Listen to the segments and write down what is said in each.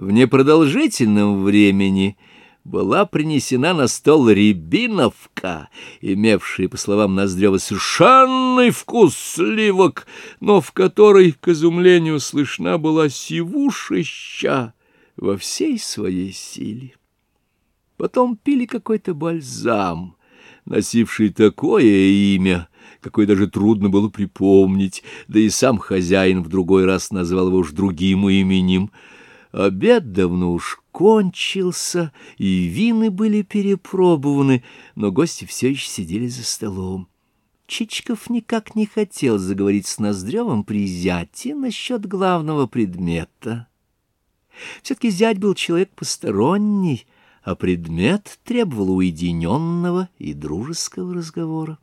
В непродолжительном времени была принесена на стол рябиновка, имевшая, по словам Ноздрева, совершенный вкус сливок, но в которой, к изумлению, слышна была сивушища во всей своей силе. Потом пили какой-то бальзам, носивший такое имя, какое даже трудно было припомнить, да и сам хозяин в другой раз назвал его уж другим именем — Обед давно уж кончился, и вины были перепробованы, но гости все еще сидели за столом. Чичиков никак не хотел заговорить с Ноздревым при зяте насчет главного предмета. Все-таки зять был человек посторонний, а предмет требовал уединенного и дружеского разговора.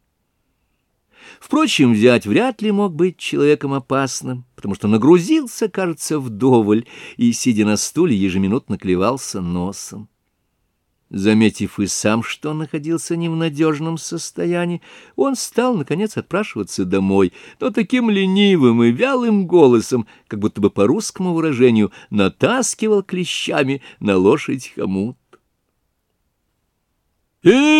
Впрочем, взять вряд ли мог быть человеком опасным, потому что нагрузился, кажется, вдоволь и, сидя на стуле, ежеминутно клевался носом. Заметив и сам, что он находился не в надежном состоянии, он стал, наконец, отпрашиваться домой, но таким ленивым и вялым голосом, как будто бы по русскому выражению, натаскивал клещами на лошадь хомут. «И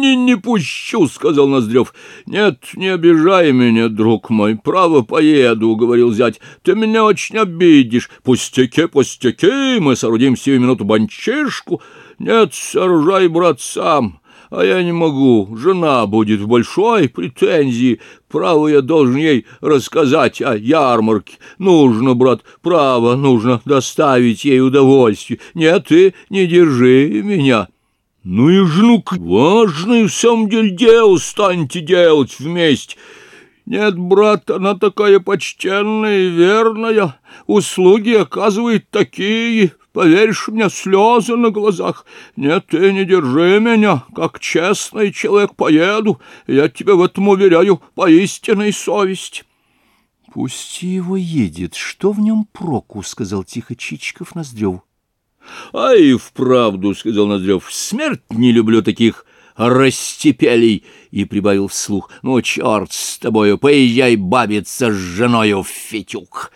не, не, пущу», — сказал Ноздрев. «Нет, не обижай меня, друг мой, право поеду», — говорил зять. «Ты меня очень обидишь. Пустяки, пустяки, мы соорудим сию минуту банчишку. Нет, сооружай, брат, сам». А я не могу, жена будет в большой претензии. Право, я должен ей рассказать о ярмарке. Нужно, брат, право, нужно доставить ей удовольствие. Нет, ты не держи меня». Ну и жену важное в самом деле дело станьте делать вместе. Нет, брат, она такая почтенная и верная, услуги оказывает такие, поверишь, меня слезы на глазах. Нет, ты не держи меня, как честный человек поеду, я тебя в этом уверяю по истинной совести. — Пусть его едет, что в нем проку, — сказал тихо Чичиков Ноздреву. — А и вправду, — сказал Ноздрев, — смерть не люблю таких растепелей, и прибавил вслух, — ну, черт с тобою, поезжай бабиться с женою в фитюк.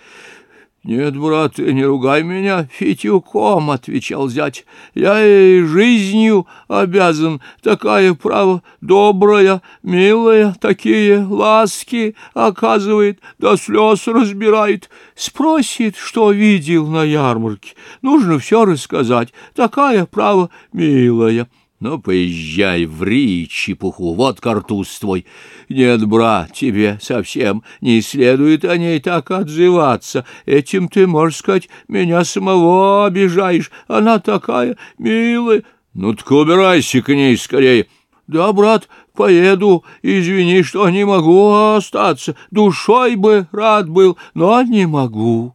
«Нет, брат, не ругай меня Фитюком», — отвечал зять. «Я ей жизнью обязан, такая право добрая, милая, такие ласки оказывает, до слез разбирает. Спросит, что видел на ярмарке. Нужно все рассказать, такая право милая». Ну, поезжай, ври чепуху, вот картуз твой. Нет, брат, тебе совсем не следует о ней так отзываться. Этим ты, можешь сказать, меня самого обижаешь. Она такая милая. Ну, так убирайся к ней скорее. Да, брат, поеду, извини, что не могу остаться. Душой бы рад был, но не могу.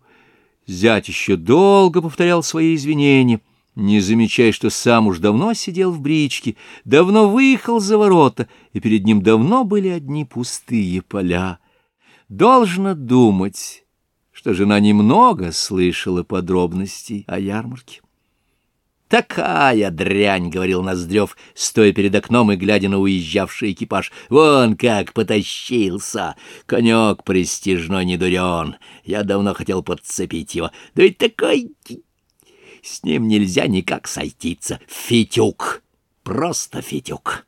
Зять еще долго повторял свои извинения не замечая, что сам уж давно сидел в бричке, давно выехал за ворота, и перед ним давно были одни пустые поля. Должно думать, что жена немного слышала подробностей о ярмарке. «Такая дрянь!» — говорил Ноздрев, стоя перед окном и глядя на уезжавший экипаж. «Вон как потащился! Конек престижной не дурен! Я давно хотел подцепить его. Да ведь такой с ним нельзя никак сойтиться. Фитюк, просто фитюк.